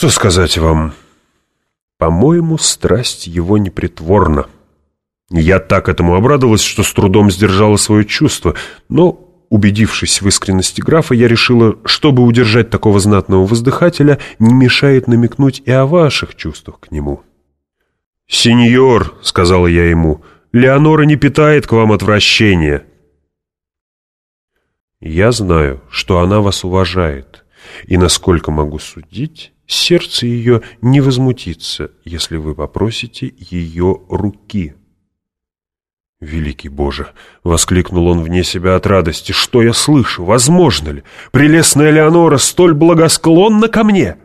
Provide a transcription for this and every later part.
Что сказать вам? По-моему, страсть его непритворна. Я так этому обрадовалась, что с трудом сдержала свое чувство, но, убедившись в искренности графа, я решила, чтобы удержать такого знатного воздыхателя, не мешает намекнуть и о ваших чувствах к нему. «Сеньор», — сказала я ему, — «Леонора не питает к вам отвращения». «Я знаю, что она вас уважает, и, насколько могу судить, сердце ее не возмутится, если вы попросите ее руки». «Великий Боже!» — воскликнул он вне себя от радости. «Что я слышу? Возможно ли? Прелестная Леонора столь благосклонна ко мне!»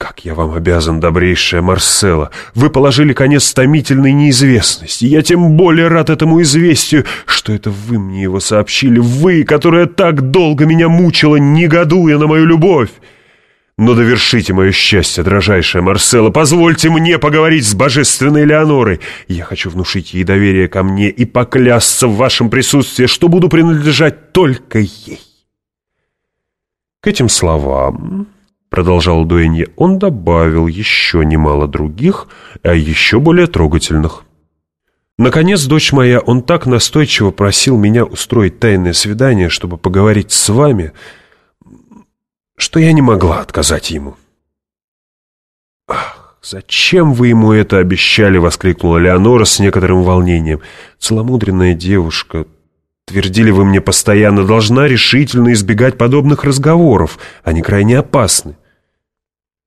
«Как я вам обязан, добрейшая Марсела! Вы положили конец томительной неизвестности. Я тем более рад этому известию, что это вы мне его сообщили. Вы, которая так долго меня мучила, негодуя на мою любовь!» Но довершите мое счастье, дрожайшая Марсела. Позвольте мне поговорить с божественной Леонорой. Я хочу внушить ей доверие ко мне и поклясться в вашем присутствии, что буду принадлежать только ей. К этим словам, продолжал Дуэнье, он добавил еще немало других, а еще более трогательных. Наконец, дочь моя, он так настойчиво просил меня устроить тайное свидание, чтобы поговорить с вами, — что я не могла отказать ему. «Ах, зачем вы ему это обещали?» — воскликнула Леонора с некоторым волнением. «Целомудренная девушка, твердили вы мне постоянно, должна решительно избегать подобных разговоров. Они крайне опасны».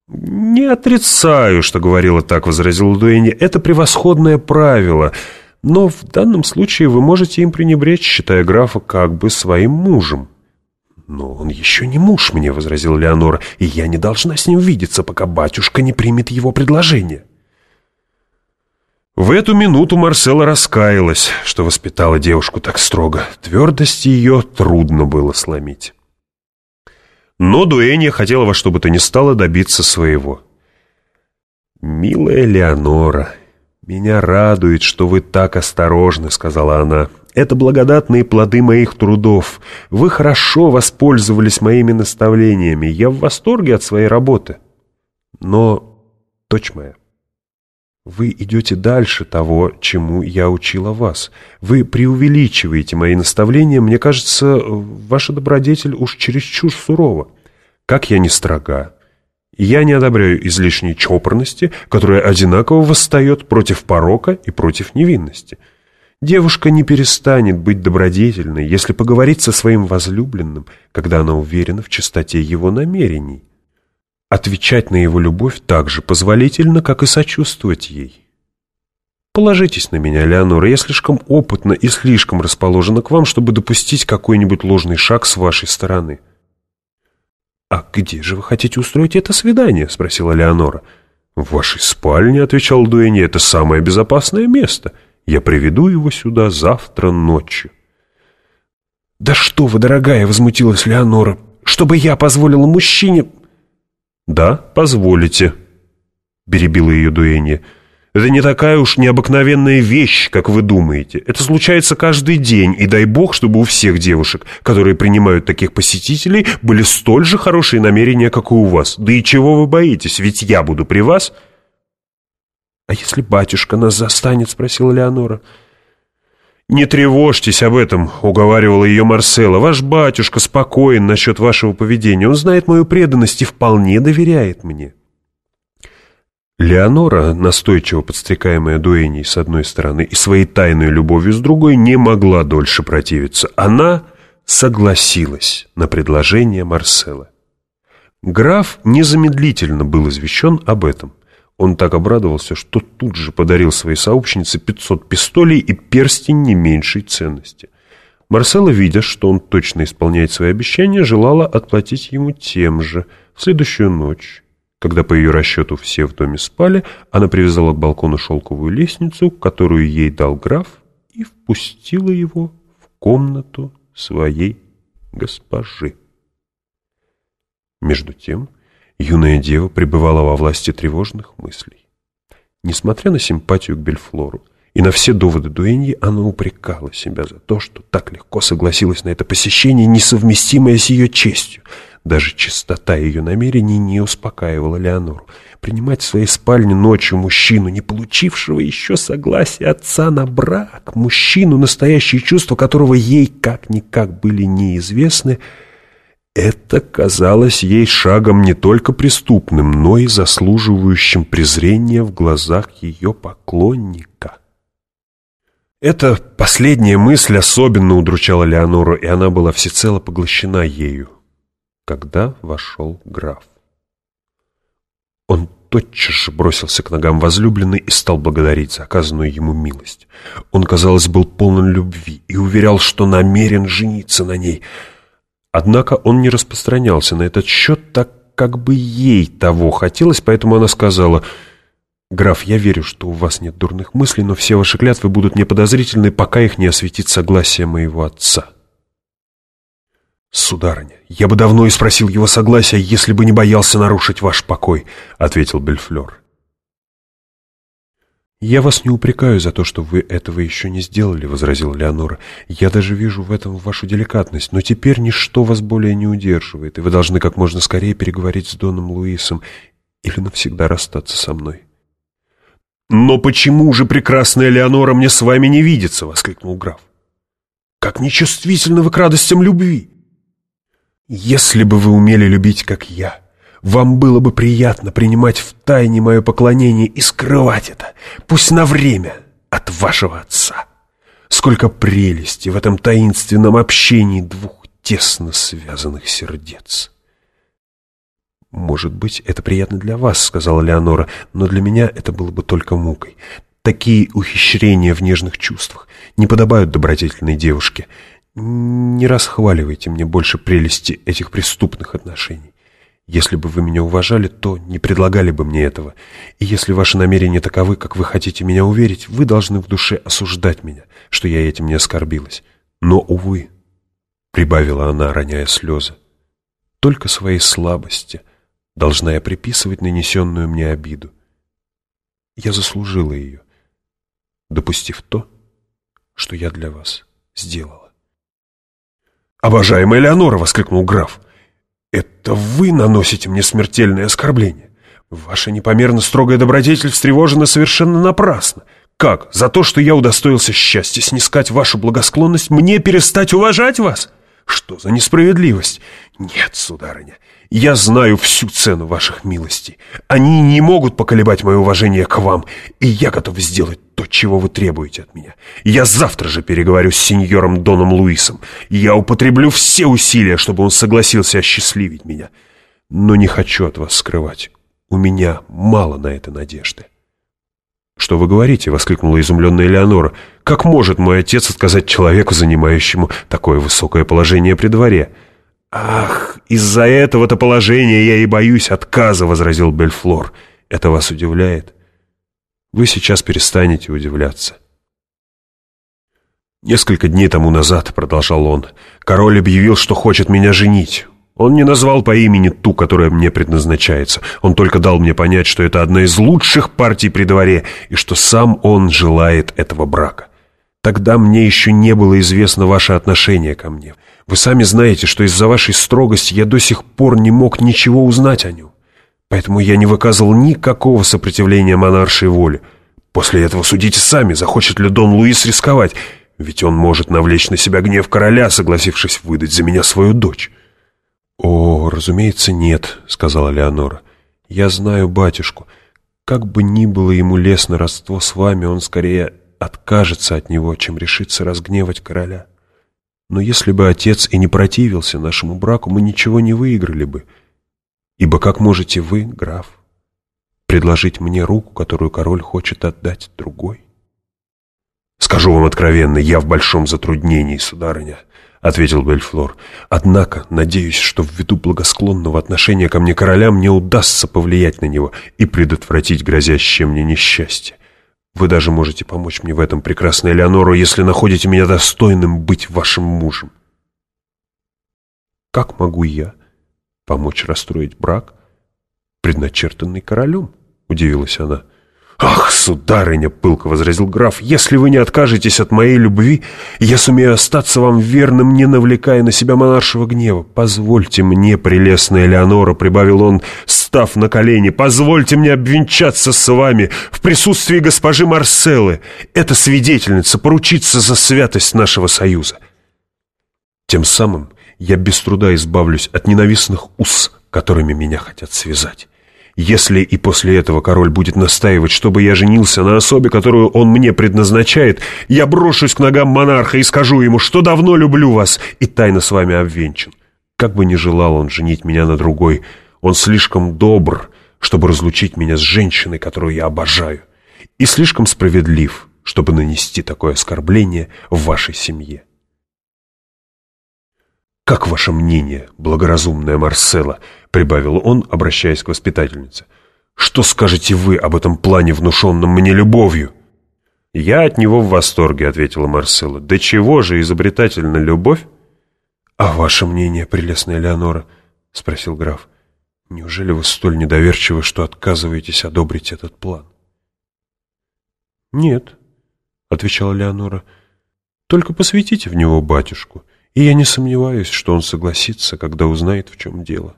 «Не отрицаю, что говорила так», — возразил Дуэни. «Это превосходное правило». Но в данном случае вы можете им пренебречь, считая графа как бы своим мужем. «Но он еще не муж мне», — возразил Леонора, «и я не должна с ним видеться, пока батюшка не примет его предложение». В эту минуту Марсела раскаялась, что воспитала девушку так строго. Твердости ее трудно было сломить. Но Дуэнья хотела во что бы то ни стало добиться своего. «Милая Леонора, меня радует, что вы так осторожны», — сказала она. Это благодатные плоды моих трудов. Вы хорошо воспользовались моими наставлениями. Я в восторге от своей работы. Но, дочь моя, вы идете дальше того, чему я учила вас. Вы преувеличиваете мои наставления. Мне кажется, ваша добродетель уж чересчур сурова. Как я не строга. Я не одобряю излишней чопорности, которая одинаково восстает против порока и против невинности. Девушка не перестанет быть добродетельной, если поговорить со своим возлюбленным, когда она уверена в чистоте его намерений. Отвечать на его любовь так же позволительно, как и сочувствовать ей. Положитесь на меня, Леонора, я слишком опытна и слишком расположена к вам, чтобы допустить какой-нибудь ложный шаг с вашей стороны. «А где же вы хотите устроить это свидание?» — спросила Леонора. «В вашей спальне», — отвечал Дуэни, — «это самое безопасное место». Я приведу его сюда завтра ночью. «Да что вы, дорогая!» — возмутилась Леонора. «Чтобы я позволила мужчине...» «Да, позволите», — перебила ее дуэнье. «Это не такая уж необыкновенная вещь, как вы думаете. Это случается каждый день, и дай бог, чтобы у всех девушек, которые принимают таких посетителей, были столь же хорошие намерения, как и у вас. Да и чего вы боитесь, ведь я буду при вас...» «А если батюшка нас застанет?» — спросила Леонора. «Не тревожьтесь об этом», — уговаривала ее Марсела. «Ваш батюшка спокоен насчет вашего поведения. Он знает мою преданность и вполне доверяет мне». Леонора, настойчиво подстрекаемая Дуэней с одной стороны и своей тайной любовью с другой, не могла дольше противиться. Она согласилась на предложение Марсела. Граф незамедлительно был извещен об этом. Он так обрадовался, что тут же подарил своей сообщнице 500 пистолей и перстень не меньшей ценности. Марсела, видя, что он точно исполняет свои обещания, желала отплатить ему тем же. В следующую ночь, когда по ее расчету все в доме спали, она привязала к балкону шелковую лестницу, которую ей дал граф, и впустила его в комнату своей госпожи. Между тем юная дева пребывала во власти тревожных мыслей. Несмотря на симпатию к Бельфлору и на все доводы Дуэньи, она упрекала себя за то, что так легко согласилась на это посещение, несовместимое с ее честью. Даже чистота ее намерений не успокаивала Леонору. Принимать в своей спальне ночью мужчину, не получившего еще согласия отца на брак, мужчину, настоящие чувства которого ей как-никак были неизвестны, это казалось ей шагом не только преступным, но и заслуживающим презрения в глазах ее поклонника. Эта последняя мысль особенно удручала Леонору, и она была всецело поглощена ею, когда вошел граф. Он тотчас же бросился к ногам возлюбленной и стал благодарить за оказанную ему милость. Он, казалось, был полон любви и уверял, что намерен жениться на ней. Однако он не распространялся на этот счет, так как бы ей того хотелось, поэтому она сказала — «Граф, я верю, что у вас нет дурных мыслей, но все ваши клятвы будут неподозрительны, пока их не осветит согласие моего отца». «Сударыня, я бы давно и спросил его согласия, если бы не боялся нарушить ваш покой», — ответил Бельфлер. «Я вас не упрекаю за то, что вы этого еще не сделали», — возразила Леонора. «Я даже вижу в этом вашу деликатность, но теперь ничто вас более не удерживает, и вы должны как можно скорее переговорить с Доном Луисом или навсегда расстаться со мной». «Но почему же, прекрасная Леонора, мне с вами не видится?» — воскликнул граф. «Как нечувствительно вы к радостям любви!» «Если бы вы умели любить, как я, вам было бы приятно принимать в тайне мое поклонение и скрывать это, пусть на время, от вашего отца. Сколько прелести в этом таинственном общении двух тесно связанных сердец!» «Может быть, это приятно для вас», — сказала Леонора, «но для меня это было бы только мукой. Такие ухищрения в нежных чувствах не подобают добродетельной девушке. Не расхваливайте мне больше прелести этих преступных отношений. Если бы вы меня уважали, то не предлагали бы мне этого. И если ваши намерения таковы, как вы хотите меня уверить, вы должны в душе осуждать меня, что я этим не оскорбилась. Но, увы, — прибавила она, роняя слезы, — только своей слабости — должна я приписывать нанесенную мне обиду. Я заслужила ее, допустив то, что я для вас сделала. «Обожаемая Леонора!» — воскликнул граф. «Это вы наносите мне смертельное оскорбление. Ваша непомерно строгая добродетель встревожена совершенно напрасно. Как? За то, что я удостоился счастья снискать вашу благосклонность, мне перестать уважать вас? Что за несправедливость? Нет, сударыня, я знаю всю цену ваших милостей. Они не могут поколебать мое уважение к вам, и я готов сделать то, чего вы требуете от меня. Я завтра же переговорю с сеньором Доном Луисом. Я употреблю все усилия, чтобы он согласился осчастливить меня. Но не хочу от вас скрывать. У меня мало на это надежды. «Что вы говорите?» — воскликнула изумленная Элеонора. «Как может мой отец отказать человеку, занимающему такое высокое положение при дворе?» «Ах, из-за этого-то положения я и боюсь отказа», — возразил Бельфлор. «Это вас удивляет?» «Вы сейчас перестанете удивляться». «Несколько дней тому назад», — продолжал он, — «король объявил, что хочет меня женить. Он не назвал по имени ту, которая мне предназначается. Он только дал мне понять, что это одна из лучших партий при дворе, и что сам он желает этого брака. Тогда мне еще не было известно ваше отношение ко мне. Вы сами знаете, что из-за вашей строгости я до сих пор не мог ничего узнать о нем. Поэтому я не выказывал никакого сопротивления монаршей воле. После этого судите сами, захочет ли Дон Луис рисковать, ведь он может навлечь на себя гнев короля, согласившись выдать за меня свою дочь». «О, разумеется, нет», — сказала Леонора. «Я знаю батюшку. Как бы ни было ему лестно родство с вами, он скорее откажется от него, чем решится разгневать короля». Но если бы отец и не противился нашему браку, мы ничего не выиграли бы. Ибо как можете вы, граф, предложить мне руку, которую король хочет отдать другой? «Скажу вам откровенно, я в большом затруднении, сударыня», — ответил Бельфлор. «Однако, надеюсь, что ввиду благосклонного отношения ко мне короля мне удастся повлиять на него и предотвратить грозящее мне несчастье. Вы даже можете помочь мне в этом, прекрасная Элеонора, если находите меня достойным быть вашим мужем. Как могу я помочь расстроить брак, предначертанный королем? Удивилась она. «Ах, сударыня!» — пылко возразил граф. «Если вы не откажетесь от моей любви, я сумею остаться вам верным, не навлекая на себя монаршего гнева. Позвольте мне, прелестная Леонора!» — прибавил он, став на колени. «Позвольте мне обвенчаться с вами в присутствии госпожи Марселлы. Это свидетельница поручиться за святость нашего союза». Тем самым я без труда избавлюсь от ненавистных уз, которыми меня хотят связать. Если и после этого король будет настаивать, чтобы я женился на особе, которую он мне предназначает, я брошусь к ногам монарха и скажу ему, что давно люблю вас и тайно с вами обвенчан. Как бы ни желал он женить меня на другой, он слишком добр, чтобы разлучить меня с женщиной, которую я обожаю, и слишком справедлив, чтобы нанести такое оскорбление в вашей семье. «Как ваше мнение, благоразумная Марсела?» — прибавил он, обращаясь к воспитательнице. «Что скажете вы об этом плане, внушенном мне любовью?» «Я от него в восторге», — ответила Марсела. «Да чего же изобретательна любовь?» «А ваше мнение, прелестная Леонора?» — спросил граф. «Неужели вы столь недоверчивы, что отказываетесь одобрить этот план?» «Нет», — отвечала Леонора. «Только посвятите в него батюшку» и я не сомневаюсь, что он согласится, когда узнает, в чем дело.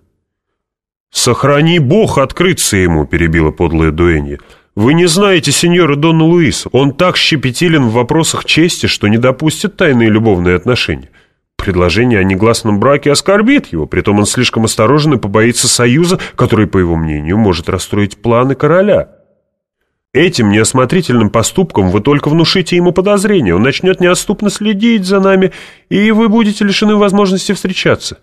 «Сохрани Бог открыться ему!» — перебила подлая дуэнья. «Вы не знаете сеньора Дона Луиса. Он так щепетилен в вопросах чести, что не допустит тайные любовные отношения. Предложение о негласном браке оскорбит его, притом он слишком осторожен и побоится союза, который, по его мнению, может расстроить планы короля». Этим неосмотрительным поступком вы только внушите ему подозрение. Он начнет неотступно следить за нами, и вы будете лишены возможности встречаться».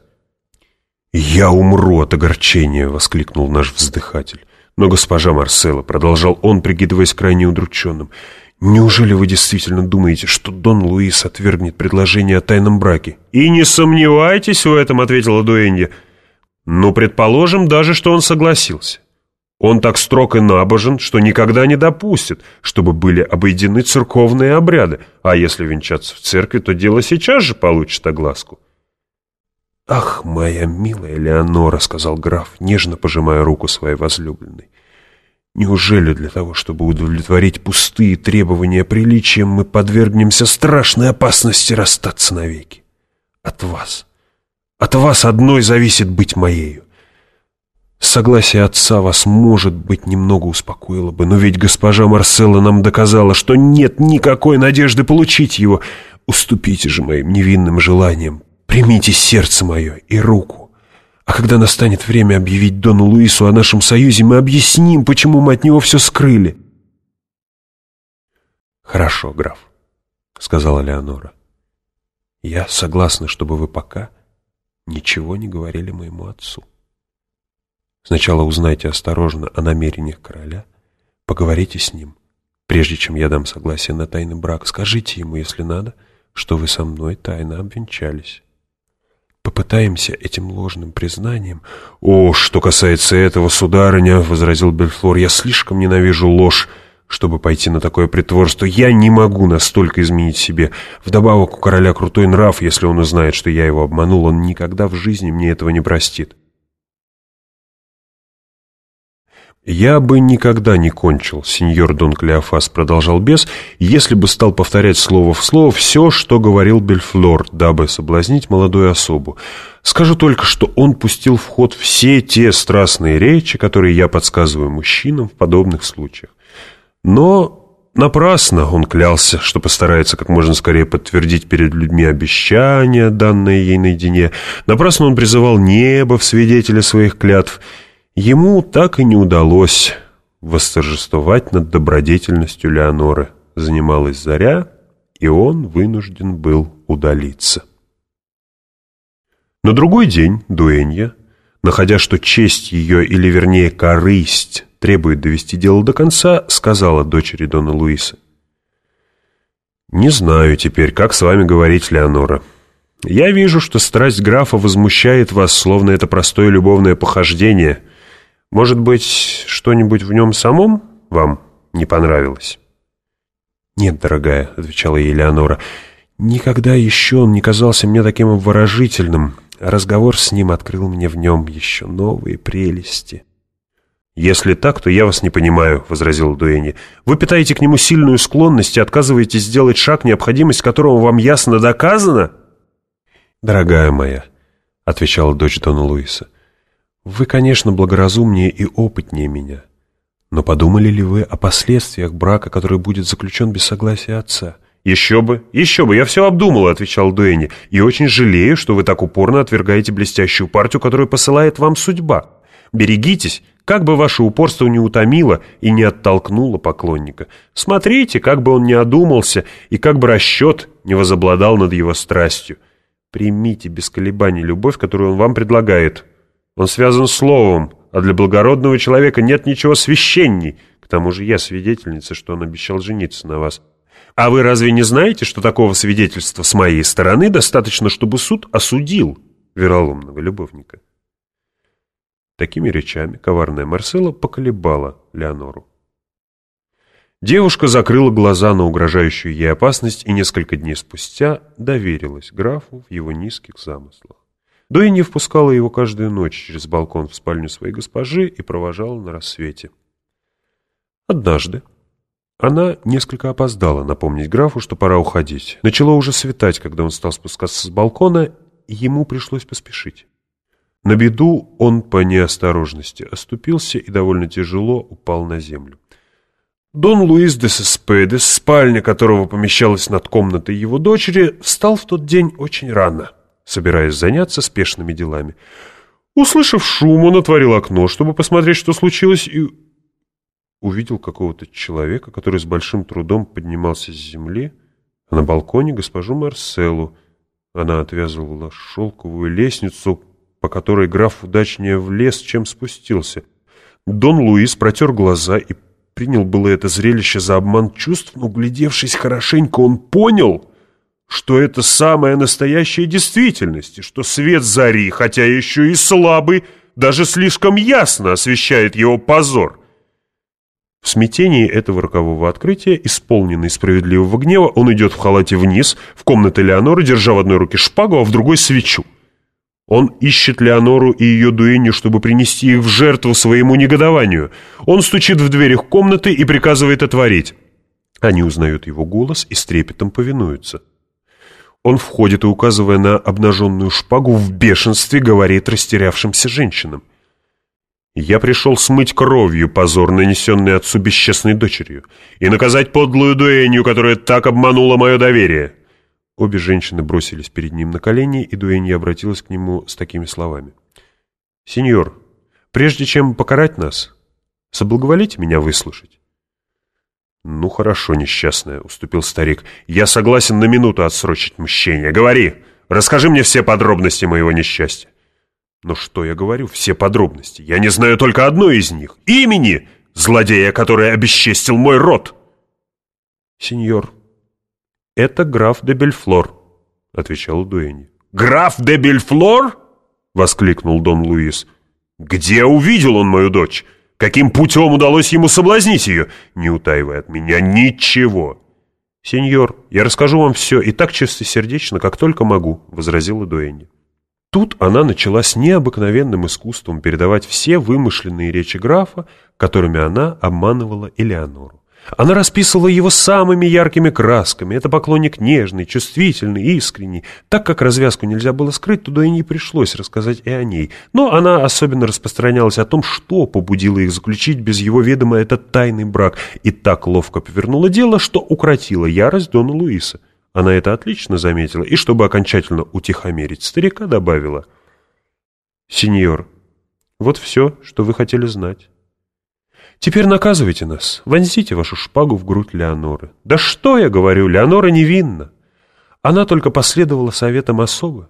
«Я умру от огорчения!» — воскликнул наш вздыхатель. «Но, госпожа Марсела, — продолжал он, прикидываясь крайне удрученным, — неужели вы действительно думаете, что Дон Луис отвергнет предложение о тайном браке?» «И не сомневайтесь в этом!» — ответила Дуэнья. «Ну, предположим даже, что он согласился. Он так строг и набожен, что никогда не допустит, чтобы были обойдены церковные обряды, а если венчаться в церкви, то дело сейчас же получит огласку. «Ах, моя милая Леонора», — сказал граф, нежно пожимая руку своей возлюбленной, «неужели для того, чтобы удовлетворить пустые требования приличия, мы подвергнемся страшной опасности расстаться навеки? От вас, от вас одной зависит быть моею. Согласие отца вас, может быть, немного успокоило бы, но ведь госпожа Марселла нам доказала, что нет никакой надежды получить его. Уступите же моим невинным желаниям, примите сердце мое и руку. А когда настанет время объявить Дону Луису о нашем союзе, мы объясним, почему мы от него все скрыли. «Хорошо, граф», — сказала Леонора. «Я согласна, чтобы вы пока ничего не говорили моему отцу». Сначала узнайте осторожно о намерениях короля, поговорите с ним. Прежде чем я дам согласие на тайный брак, скажите ему, если надо, что вы со мной тайно обвенчались. Попытаемся этим ложным признанием... — О, что касается этого, сударыня, — возразил Бельфлор, — я слишком ненавижу ложь, чтобы пойти на такое притворство. Я не могу настолько изменить себе. Вдобавок у короля крутой нрав, если он узнает, что я его обманул, он никогда в жизни мне этого не простит. «Я бы никогда не кончил», — сеньор Дон Клеофас продолжал бес, «если бы стал повторять слово в слово все, что говорил Бельфлор, дабы соблазнить молодую особу. Скажу только, что он пустил в ход все те страстные речи, которые я подсказываю мужчинам в подобных случаях. Но Напрасно он клялся, что постарается как можно скорее подтвердить перед людьми обещания, данные ей наедине. Напрасно он призывал небо в свидетеля своих клятв — Ему так и не удалось восторжествовать над добродетельностью Леоноры. Занималась заря, и он вынужден был удалиться. На другой день Дуэнья, находя, что честь ее, или вернее корысть, требует довести дело до конца, сказала дочери Дона Луиса. «Не знаю теперь, как с вами говорить, Леонора. Я вижу, что страсть графа возмущает вас, словно это простое любовное похождение — может быть, что-нибудь в нем самом вам не понравилось?» «Нет, дорогая», — отвечала ей Леонора, — «никогда еще он не казался мне таким обворожительным. Разговор с ним открыл мне в нем еще новые прелести». «Если так, то я вас не понимаю», — возразил Дуэни. «Вы питаете к нему сильную склонность и отказываетесь сделать шаг, необходимость которого вам ясно доказана?» «Дорогая моя», — отвечала дочь Дона Луиса, — «вы, конечно, благоразумнее и опытнее меня. Но подумали ли вы о последствиях брака, который будет заключен без согласия отца?» «Еще бы, еще бы, я все обдумал», — отвечал Дуэни, «и очень жалею, что вы так упорно отвергаете блестящую партию, которую посылает вам судьба. Берегитесь, как бы ваше упорство не утомило и не оттолкнуло поклонника. Смотрите, как бы он не одумался и как бы расчет не возобладал над его страстью. Примите без колебаний любовь, которую он вам предлагает. Он связан словом, а для благородного человека нет ничего священней. К тому же я свидетельница, что он обещал жениться на вас. А вы разве не знаете, что такого свидетельства с моей стороны достаточно, чтобы суд осудил вероломного любовника? Такими речами коварная Марсела поколебала Леонору. Девушка закрыла глаза на угрожающую ей опасность и несколько дней спустя доверилась графу в его низких замыслах. Дуя не впускала его каждую ночь через балкон в спальню своей госпожи и провожала на рассвете. Однажды она несколько опоздала напомнить графу, что пора уходить. Начало уже светать, когда он стал спускаться с балкона, и ему пришлось поспешить. На беду он по неосторожности оступился и довольно тяжело упал на землю. Дон Луис де Сеспедес, спальня которого помещалась над комнатой его дочери, встал в тот день очень рано, собираясь заняться спешными делами. Услышав шум, он отворил окно, чтобы посмотреть, что случилось, и увидел какого-то человека, который с большим трудом поднимался с земли, а на балконе госпожу Марселу. Она отвязывала шелковую лестницу, по которой граф удачнее влез, чем спустился. Дон Луис протер глаза и принял было это зрелище за обман чувств, но, глядевшись хорошенько, он понял, что это самая настоящая действительность, и что свет зари, хотя еще и слабый, даже слишком ясно освещает его позор. В смятении этого рокового открытия, исполненный справедливого гнева, он идет в халате вниз, в комнату Леоноры, держа в одной руке шпагу, а в другой свечу. Он ищет Леонору и ее дуэнью, чтобы принести их в жертву своему негодованию. Он стучит в дверь их комнаты и приказывает отворить. Они узнают его голос и с трепетом повинуются. Он входит и, указывая на обнаженную шпагу, в бешенстве говорит растерявшимся женщинам. «Я пришел смыть кровью позор, нанесенный отцу бесчестной дочерью, и наказать подлую дуэнью, которая так обманула мое доверие». Обе женщины бросились перед ним на колени, и Дуэнья обратилась к нему с такими словами. «Сеньор, прежде чем покарать нас, соблаговолите меня выслушать». «Ну хорошо, несчастная», — уступил старик. «Я согласен на минуту отсрочить мщение. Говори, расскажи мне все подробности моего несчастья». «Но что я говорю? Все подробности. Я не знаю только одной из них. Имени злодея, который обесчестил мой род». «Сеньор, «Это граф де Бельфлор», — отвечал Дуэни. «Граф де Бельфлор?» — воскликнул Дон Луис. «Где увидел он мою дочь? Каким путем удалось ему соблазнить ее? Не утаивая от меня ничего!» «Сеньор, я расскажу вам все и так чистосердечно, как только могу», — возразила Дуэнни. Тут она начала с необыкновенным искусством передавать все вымышленные речи графа, которыми она обманывала Элеонору. Она расписывала его самыми яркими красками. Это поклонник нежный, чувствительный, искренний. Так как развязку нельзя было скрыть, туда и не пришлось рассказать и о ней. Но она особенно распространялась о том, что побудило их заключить без его ведома этот тайный брак. И так ловко повернула дело, что укротила ярость Дона Луиса. Она это отлично заметила, и чтобы окончательно утихомирить старика, добавила. «Сеньор, вот все, что вы хотели знать». Теперь наказывайте нас, вонзите вашу шпагу в грудь Леоноры. Да что я говорю, Леонора невинна. Она только последовала советам особы,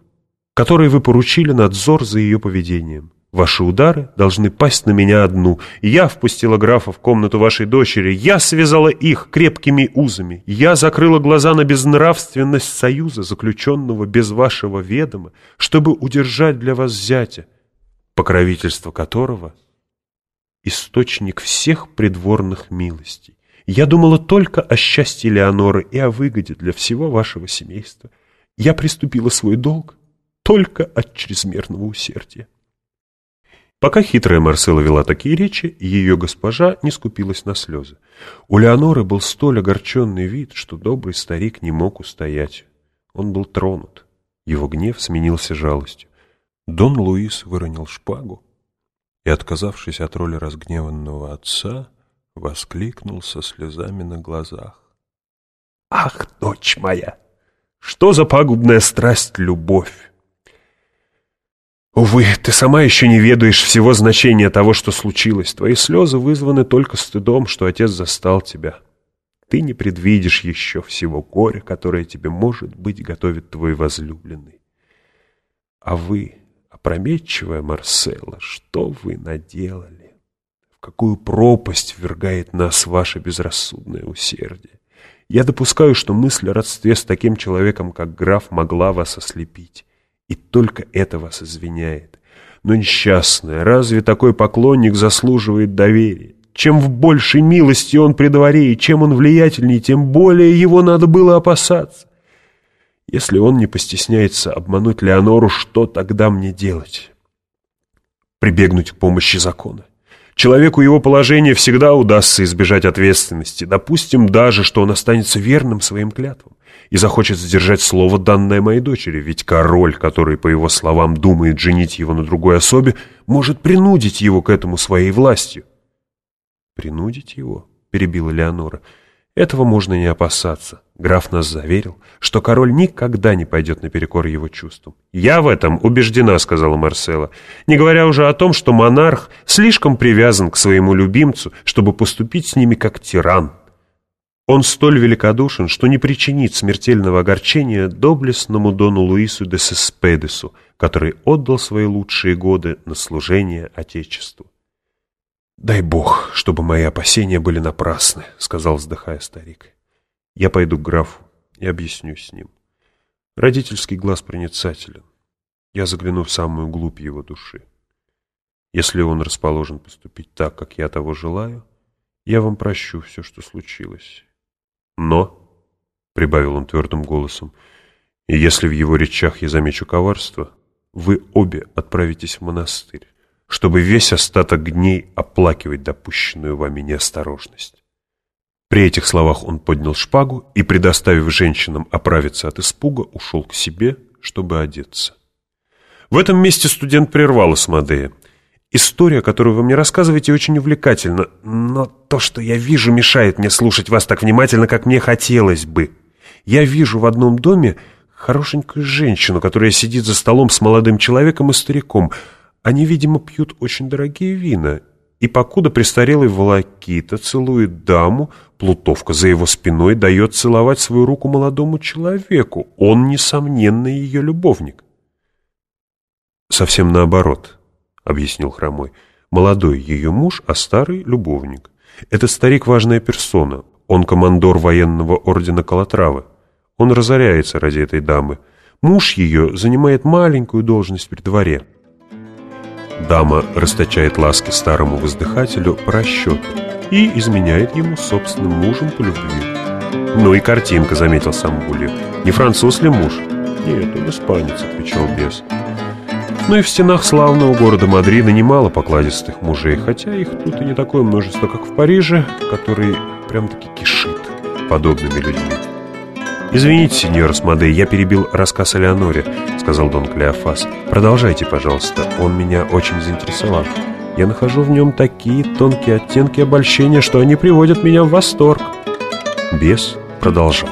которые вы поручили надзор за ее поведением. Ваши удары должны пасть на меня одну. Я впустила графа в комнату вашей дочери. Я связала их крепкими узами. Я закрыла глаза на безнравственность союза, заключенного без вашего ведома, чтобы удержать для вас зятя, покровительство которого источник всех придворных милостей. Я думала только о счастье Леоноры и о выгоде для всего вашего семейства. Я приступила свой долг только от чрезмерного усердия. Пока хитрая Марсела вела такие речи, ее госпожа не скупилась на слезы. У Леоноры был столь огорченный вид, что добрый старик не мог устоять. Он был тронут. Его гнев сменился жалостью. Дон Луис выронил шпагу и, отказавшись от роли разгневанного отца, воскликнул со слезами на глазах. «Ах, дочь моя! Что за пагубная страсть любовь! Увы, ты сама еще не ведаешь всего значения того, что случилось. Твои слезы вызваны только стыдом, что отец застал тебя. Ты не предвидишь еще всего горя, которое тебе, может быть, готовит твой возлюбленный. А вы, опрометчивая Марсела, что вы наделали? В какую пропасть ввергает нас ваше безрассудное усердие? Я допускаю, что мысль о родстве с таким человеком, как граф, могла вас ослепить. И только это вас извиняет. Но несчастная, разве такой поклонник заслуживает доверия? Чем в большей милости он при дворе, и чем он влиятельнее, тем более его надо было опасаться. Если он не постесняется обмануть Леонору, что тогда мне делать? Прибегнуть к помощи закона. Человеку его положения всегда удастся избежать ответственности. Допустим даже, что он останется верным своим клятвам и захочет сдержать слово, данное моей дочери, ведь король, который, по его словам, думает женить его на другой особе, может принудить его к этому своей властью. «Принудить его?» — перебила Леонора. «Этого можно не опасаться. Граф нас заверил, что король никогда не пойдет наперекор его чувствам. «Я в этом убеждена», — сказала Марсела, «не говоря уже о том, что монарх слишком привязан к своему любимцу, чтобы поступить с ними как тиран. Он столь великодушен, что не причинит смертельного огорчения доблестному дону Луису де Сеспедесу, который отдал свои лучшие годы на служение Отечеству. «Дай Бог, чтобы мои опасения были напрасны», — сказал, вздыхая старик. Я пойду к графу и объяснюсь с ним. Родительский глаз проницателен. Я загляну в самую глубь его души. Если он расположен поступить так, как я того желаю, я вам прощу все, что случилось. Но, — прибавил он твердым голосом, — если в его речах я замечу коварство, вы обе отправитесь в монастырь, чтобы весь остаток дней оплакивать допущенную вами неосторожность. При этих словах он поднял шпагу и, предоставив женщинам оправиться от испуга, ушел к себе, чтобы одеться. В этом месте студент прервал Асмодея. «История, которую вы мне рассказываете, очень увлекательна, но то, что я вижу, мешает мне слушать вас так внимательно, как мне хотелось бы. Я вижу в одном доме хорошенькую женщину, которая сидит за столом с молодым человеком и стариком. Они, видимо, пьют очень дорогие вина, и покуда престарелый волокита целует даму, плутовка за его спиной дает целовать свою руку молодому человеку. Он, несомненно, ее любовник. «Совсем наоборот», — объяснил Хромой. «Молодой ее муж, а старый — любовник. Этот старик — важная персона. Он командор военного ордена Калатравы. Он разоряется ради этой дамы. Муж ее занимает маленькую должность при дворе». Дама расточает ласки старому воздыхателю по расчету и изменяет ему собственным мужем по любви. «Ну и картинка», — заметил сам Булли. «Не француз ли муж?» «Нет, он испанец», — отвечал бес. Но и в стенах славного города Мадрида немало покладистых мужей, хотя их тут и не такое множество, как в Париже, который прям-таки кишит подобными людьми. «Извините, сеньор Смодей, я перебил рассказ о Леоноре», — сказал Дон Клеофас. «Продолжайте, пожалуйста, он меня очень заинтересовал. Я нахожу в нем такие тонкие оттенки обольщения, что они приводят меня в восторг». Бес продолжал.